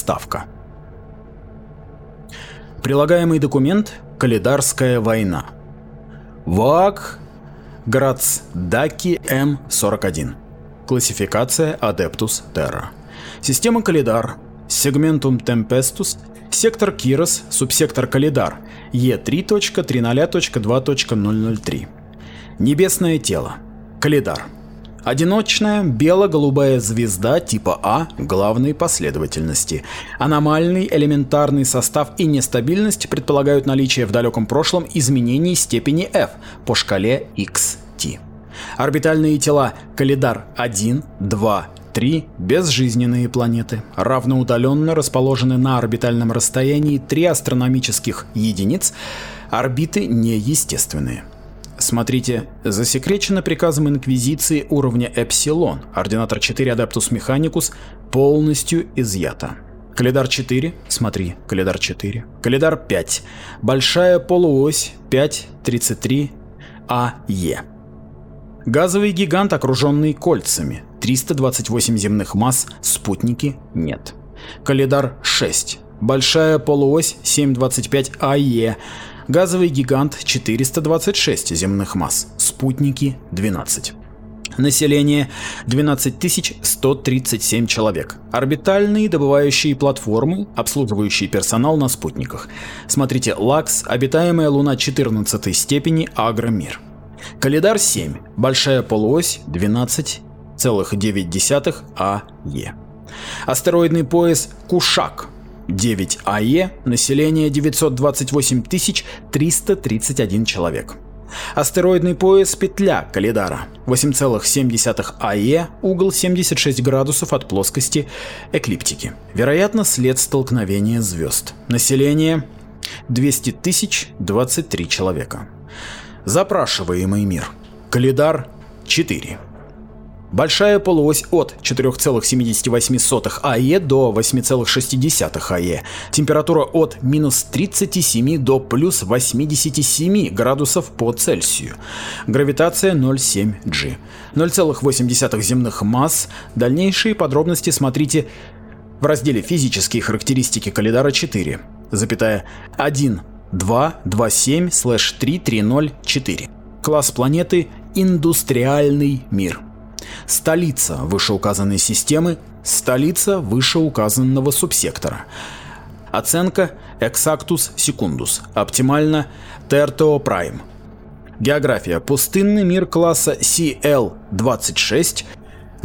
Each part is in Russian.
Ставка. Прилагаемый документ Калидарская война. ВАК Грацдаки М41. Классификация Adeptus Terra. Система Калидар. Сегментум Tempestus. Сектор Кирос. Субсектор Калидар. Е3.30.2.003. Небесное тело. Калидар. Одиночная бело-голубая звезда типа А главной последовательности. Аномальный элементарный состав и нестабильность предполагают наличие в далеком прошлом изменений степени F по шкале XT. Орбитальные тела Калидар 1, 2, 3 – безжизненные планеты, равноудаленно расположены на орбитальном расстоянии 3 астрономических единиц, орбиты неестественные. Смотрите, засекречено приказом Инквизиции уровня Эпсилон, ординатор 4 Adeptus Mechanicus полностью изъято. Калидар 4, смотри, Калидар 4. Калидар 5, большая полуось 5.33 АЕ. Газовый гигант, окруженный кольцами, 328 земных масс, спутники нет. Калидар 6, большая полуось 7.25 АЕ, Газовый гигант 426 земных масс, спутники 12. Население 12137 человек. Орбитальные добывающие платформы, обслуживающий персонал на спутниках. Смотрите Лакс, обитаемая Луна 14 степени, Агромир. Калидар 7, большая полуось 12,9 АЕ. Астероидный пояс Кушак 9 АЕ, население 928 331 человек. Астероидный пояс петля Калидара 8,7 АЕ, угол 76 градусов от плоскости эклиптики. Вероятно, след столкновения звезд. Население 200 тысяч 23 человека. Запрашиваемый мир. Калидар 4. Большая полуось от 4,78 АЕ до 8,6 АЕ. Температура от минус 37 до плюс 87 градусов по Цельсию. Гравитация 0,7 G. 0,8 земных масс. Дальнейшие подробности смотрите в разделе «Физические характеристики Калидара 4», запятая 1, 2, 27, слэш 3, 3, 0, 4. Класс планеты «Индустриальный мир». Столица вышеуказанной системы, столица вышеуказанного субсектора. Оценка Exactus Secundus, оптимально Terteo Prime. География. Пустынный мир класса CL-26,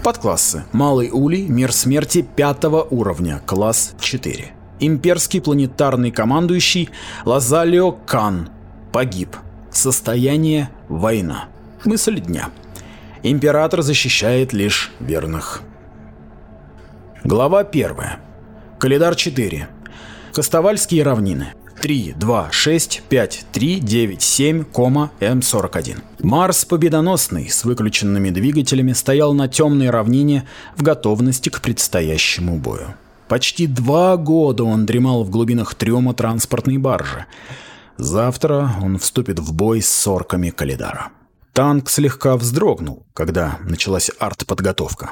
подклассы. Малый Улей, мир смерти пятого уровня, класс 4. Имперский планетарный командующий Лазалио Кан погиб. Состояние война. Мысль дня. Император защищает лишь верных. Глава 1. Калидар 4. Костовальские равнины. 3, 2, 6, 5, 3, 9, 7, М41. Марс победоносный с выключенными двигателями стоял на темной равнине в готовности к предстоящему бою. Почти два года он дремал в глубинах трюма транспортной баржи. Завтра он вступит в бой с сорками Калидара. Танк слегка вздрогнул, когда началась артподготовка.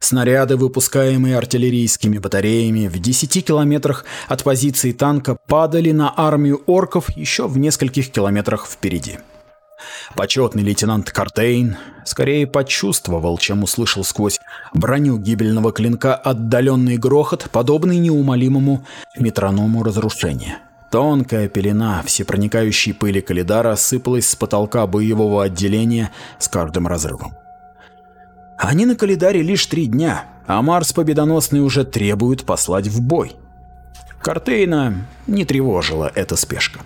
Снаряды, выпускаемые артиллерийскими батареями в 10 километрах от позиции танка, падали на армию орков еще в нескольких километрах впереди. Почетный лейтенант Картейн скорее почувствовал, чем услышал сквозь броню гибельного клинка отдаленный грохот, подобный неумолимому метроному разрушения. Тонкая пелена всепроникающей пыли Калидара сыпалась с потолка боевого отделения с каждым разрывом. Они на Калидаре лишь три дня, а Марс победоносный уже требует послать в бой. Картейна не тревожила эта спешка.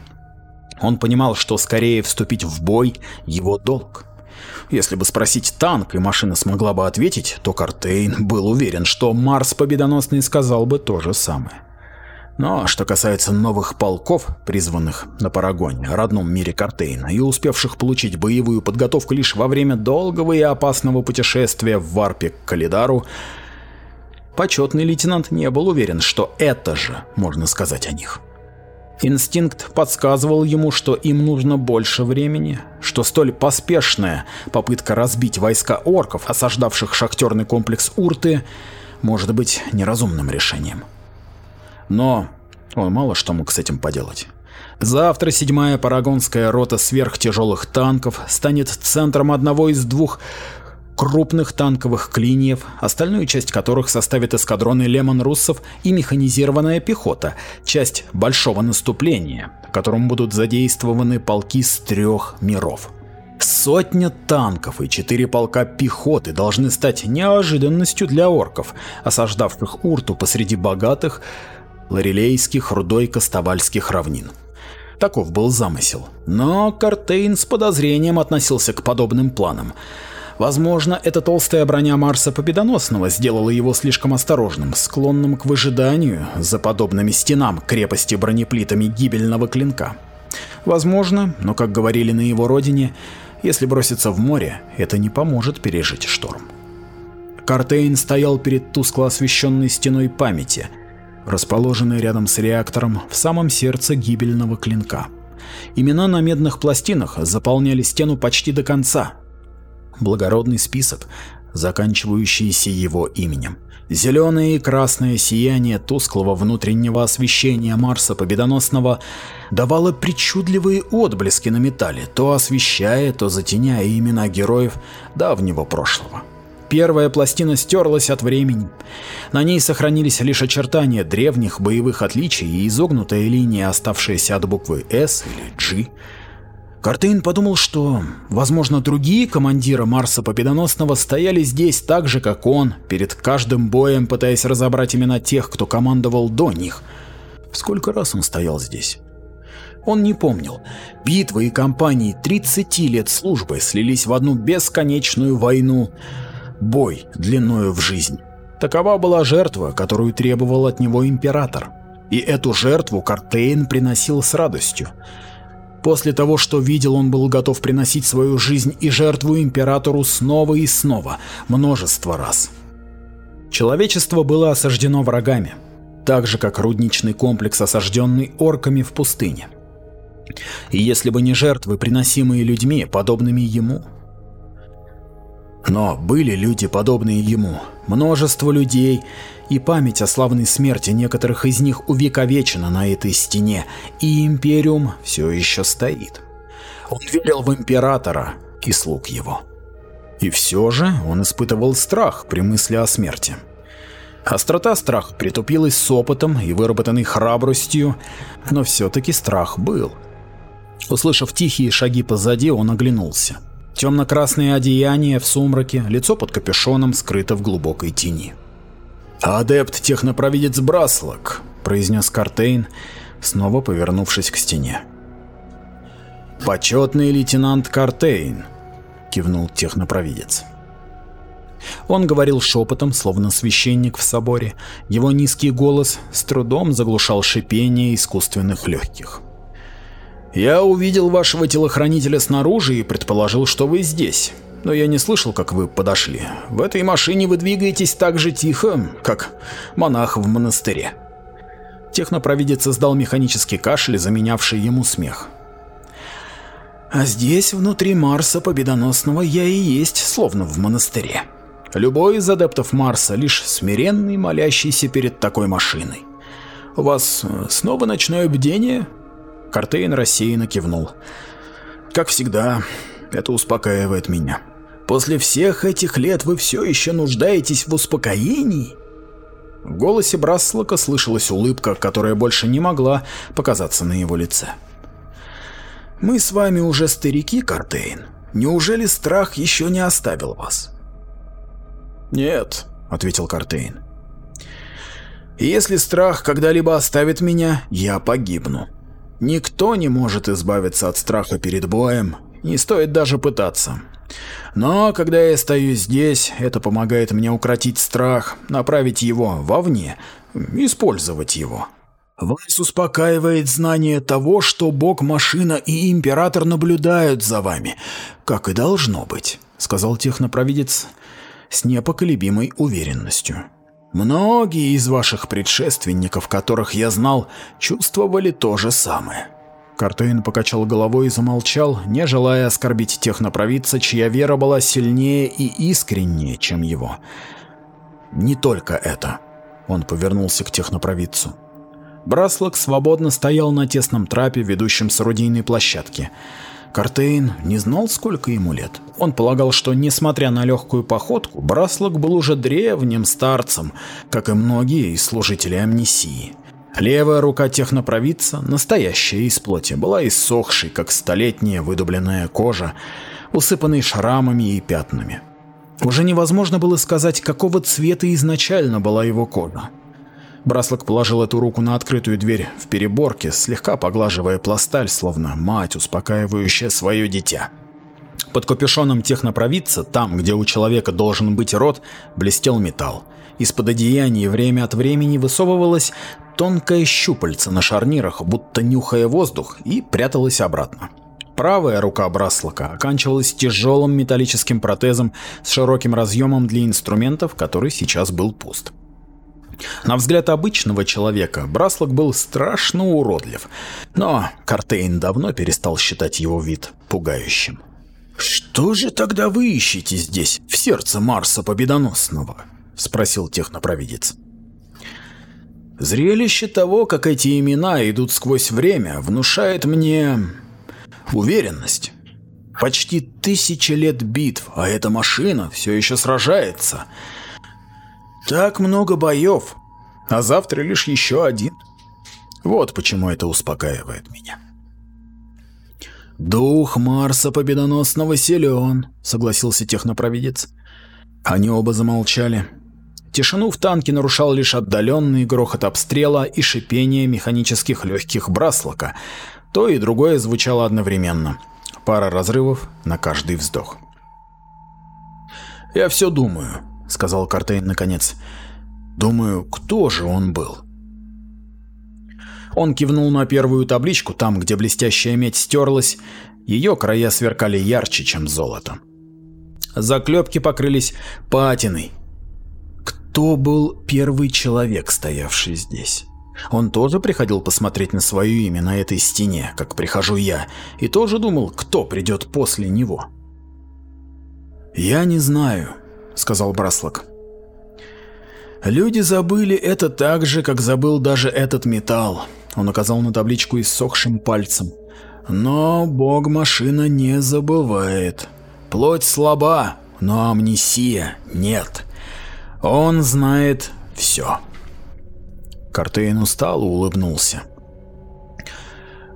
Он понимал, что скорее вступить в бой – его долг. Если бы спросить танк, и машина смогла бы ответить, то Картейн был уверен, что Марс победоносный сказал бы то же самое. Но что касается новых полков, призванных на Парагоне, родном мире Картейна, и успевших получить боевую подготовку лишь во время долгого и опасного путешествия в варпе к Калидару, почетный лейтенант не был уверен, что это же можно сказать о них. Инстинкт подсказывал ему, что им нужно больше времени, что столь поспешная попытка разбить войска орков, осаждавших шахтерный комплекс Урты, может быть неразумным решением. Но он мало что мог с этим поделать. Завтра седьмая парагонская рота сверхтяжелых танков станет центром одного из двух крупных танковых клиньев, остальную часть которых составят эскадроны лемон-руссов и механизированная пехота, часть большого наступления, в котором будут задействованы полки с трех миров. Сотня танков и четыре полка пехоты должны стать неожиданностью для орков, осаждавших Урту посреди богатых лорелейских рудой-костовальских равнин. Таков был замысел. Но Картейн с подозрением относился к подобным планам. Возможно, эта толстая броня Марса Победоносного сделала его слишком осторожным, склонным к выжиданию за подобными стенам крепости бронеплитами гибельного клинка. Возможно, но, как говорили на его родине, если броситься в море, это не поможет пережить шторм. Картейн стоял перед тускло освещенной стеной памяти, расположенной рядом с реактором в самом сердце гибельного клинка. Имена на медных пластинах заполняли стену почти до конца, благородный список, заканчивающийся его именем. Зеленое и красное сияние тусклого внутреннего освещения Марса Победоносного давало причудливые отблески на металле, то освещая, то затеняя имена героев давнего прошлого. Первая пластина стерлась от времени. На ней сохранились лишь очертания древних боевых отличий и изогнутая линия, оставшаяся от буквы S или G. Картейн подумал, что, возможно, другие командиры Марса Победоносного стояли здесь так же, как он, перед каждым боем пытаясь разобрать имена тех, кто командовал до них. Сколько раз он стоял здесь? Он не помнил. Битвы и кампании 30 лет службы слились в одну бесконечную войну. Бой длиною в жизнь. Такова была жертва, которую требовал от него император. И эту жертву Картейн приносил с радостью. После того, что видел, он был готов приносить свою жизнь и жертву императору снова и снова, множество раз. Человечество было осаждено врагами, так же как рудничный комплекс, осажденный орками в пустыне. И если бы не жертвы, приносимые людьми, подобными ему. Но были люди, подобные ему, множество людей, и память о славной смерти некоторых из них увековечена на этой стене, и Империум все еще стоит. Он верил в Императора и слуг его. И все же он испытывал страх при мысли о смерти. Острота страха притупилась с опытом и выработанной храбростью, но все-таки страх был. Услышав тихие шаги позади, он оглянулся. Темно-красное одеяние в сумраке, лицо под капюшоном скрыто в глубокой тени. «Адепт технопровидец Браслок», — произнес Картейн, снова повернувшись к стене. «Почетный лейтенант Картейн», — кивнул технопровидец. Он говорил шепотом, словно священник в соборе. Его низкий голос с трудом заглушал шипение искусственных легких. «Я увидел вашего телохранителя снаружи и предположил, что вы здесь но я не слышал, как вы подошли. В этой машине вы двигаетесь так же тихо, как монах в монастыре. Технопровидец издал механический кашель, заменявший ему смех. А здесь, внутри Марса Победоносного, я и есть, словно в монастыре. Любой из адептов Марса лишь смиренный, молящийся перед такой машиной. У вас снова ночное бдение? Картейн рассеянно кивнул. Как всегда, это успокаивает меня. После всех этих лет вы все еще нуждаетесь в успокоении? В голосе Браслока слышалась улыбка, которая больше не могла показаться на его лице. Мы с вами уже старики, Картейн. Неужели страх еще не оставил вас? Нет, ответил Картейн. Если страх когда-либо оставит меня, я погибну. Никто не может избавиться от страха перед боем, не стоит даже пытаться. Но когда я стою здесь, это помогает мне укротить страх, направить его вовне, использовать его. Вас успокаивает знание того, что Бог, машина и император наблюдают за вами, как и должно быть, сказал технопровидец с непоколебимой уверенностью. Многие из ваших предшественников, которых я знал, чувствовали то же самое. Картейн покачал головой и замолчал, не желая оскорбить технопровидца, чья вера была сильнее и искреннее, чем его. Не только это. Он повернулся к технопровидцу. Браслок свободно стоял на тесном трапе, ведущем с орудийной площадки. Картейн не знал, сколько ему лет. Он полагал, что, несмотря на легкую походку, Браслок был уже древним старцем, как и многие из служителей амнисии. Левая рука технопровидца, настоящая из плоти, была иссохшей, как столетняя выдубленная кожа, усыпанной шрамами и пятнами. Уже невозможно было сказать, какого цвета изначально была его кожа. Браслок положил эту руку на открытую дверь в переборке, слегка поглаживая пласталь, словно мать, успокаивающая свое дитя. Под капюшоном технопровидца, там, где у человека должен быть рот, блестел металл. Из-под одеяния время от времени высовывалась тонкое щупальце на шарнирах, будто нюхая воздух, и пряталась обратно. Правая рука Браслока оканчивалась тяжелым металлическим протезом с широким разъемом для инструментов, который сейчас был пуст. На взгляд обычного человека Браслок был страшно уродлив, но Картейн давно перестал считать его вид пугающим. «Что же тогда вы ищете здесь, в сердце Марса Победоносного?» — спросил технопровидец. «Зрелище того, как эти имена идут сквозь время, внушает мне уверенность. Почти тысяча лет битв, а эта машина все еще сражается. Так много боев, а завтра лишь еще один. Вот почему это успокаивает меня. «Дух Марса Победоносного силен», — согласился технопровидец. Они оба замолчали. Тишину в танке нарушал лишь отдаленный грохот обстрела и шипение механических легких браслока. То и другое звучало одновременно. Пара разрывов на каждый вздох. «Я все думаю», — сказал Картейн наконец. «Думаю, кто же он был?» Он кивнул на первую табличку, там, где блестящая медь стерлась, ее края сверкали ярче, чем золото. Заклепки покрылись патиной. Кто был первый человек, стоявший здесь? Он тоже приходил посмотреть на свое имя на этой стене, как прихожу я, и тоже думал, кто придет после него. «Я не знаю», — сказал Браслок. «Люди забыли это так же, как забыл даже этот металл. Он указал на табличку иссохшим пальцем. Но бог-машина не забывает. Плоть слаба, но амнисия нет. Он знает все. Картейн устал улыбнулся.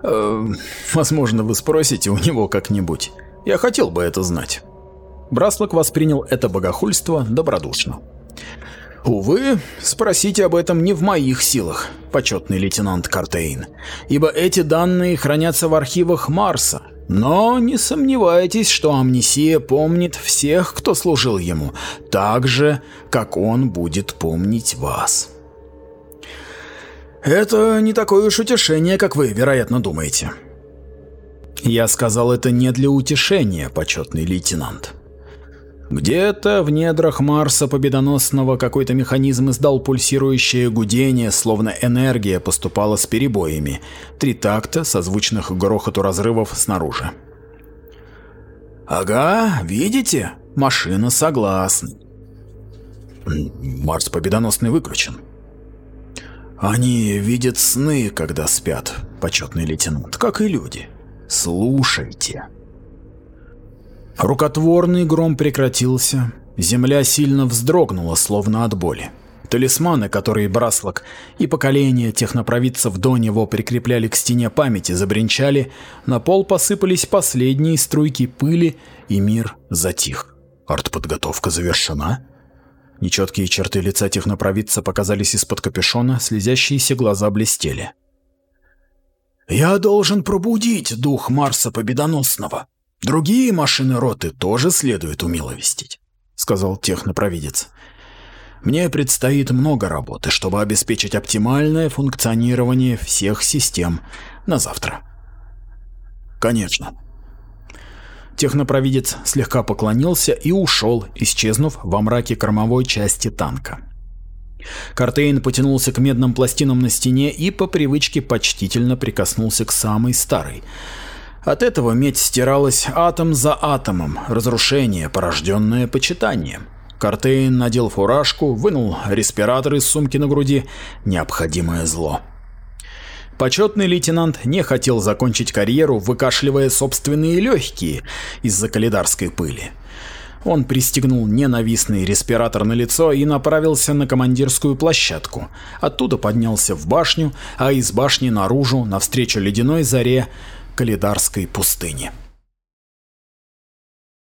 «Э, «Возможно, вы спросите у него как-нибудь. Я хотел бы это знать». Браслок воспринял это богохульство добродушно. Увы, спросите об этом не в моих силах, почетный лейтенант Картейн, ибо эти данные хранятся в архивах Марса. Но не сомневайтесь, что Амнисия помнит всех, кто служил ему, так же, как он будет помнить вас. Это не такое уж утешение, как вы, вероятно, думаете. Я сказал это не для утешения, почетный лейтенант. Где-то в недрах Марса Победоносного какой-то механизм издал пульсирующее гудение, словно энергия поступала с перебоями. Три такта, созвучных грохоту разрывов снаружи. «Ага, видите? Машина согласна». Марс Победоносный выключен. «Они видят сны, когда спят, почетный лейтенант, как и люди. Слушайте». Рукотворный гром прекратился, земля сильно вздрогнула, словно от боли. Талисманы, которые Браслок и поколения технопровидцев до него прикрепляли к стене памяти, забринчали, на пол посыпались последние струйки пыли, и мир затих. Артподготовка завершена. Нечеткие черты лица технопровидца показались из-под капюшона, слезящиеся глаза блестели. «Я должен пробудить дух Марса Победоносного», Другие машины роты тоже следует умиловестить, сказал технопровидец. Мне предстоит много работы, чтобы обеспечить оптимальное функционирование всех систем на завтра. Конечно. Технопровидец слегка поклонился и ушел, исчезнув во мраке кормовой части танка. Картейн потянулся к медным пластинам на стене и по привычке почтительно прикоснулся к самой старой – от этого медь стиралась атом за атомом, разрушение, порожденное почитанием. Картейн надел фуражку, вынул респиратор из сумки на груди, необходимое зло. Почетный лейтенант не хотел закончить карьеру, выкашливая собственные легкие из-за калидарской пыли. Он пристегнул ненавистный респиратор на лицо и направился на командирскую площадку. Оттуда поднялся в башню, а из башни наружу, навстречу ледяной заре Калидарской пустыни.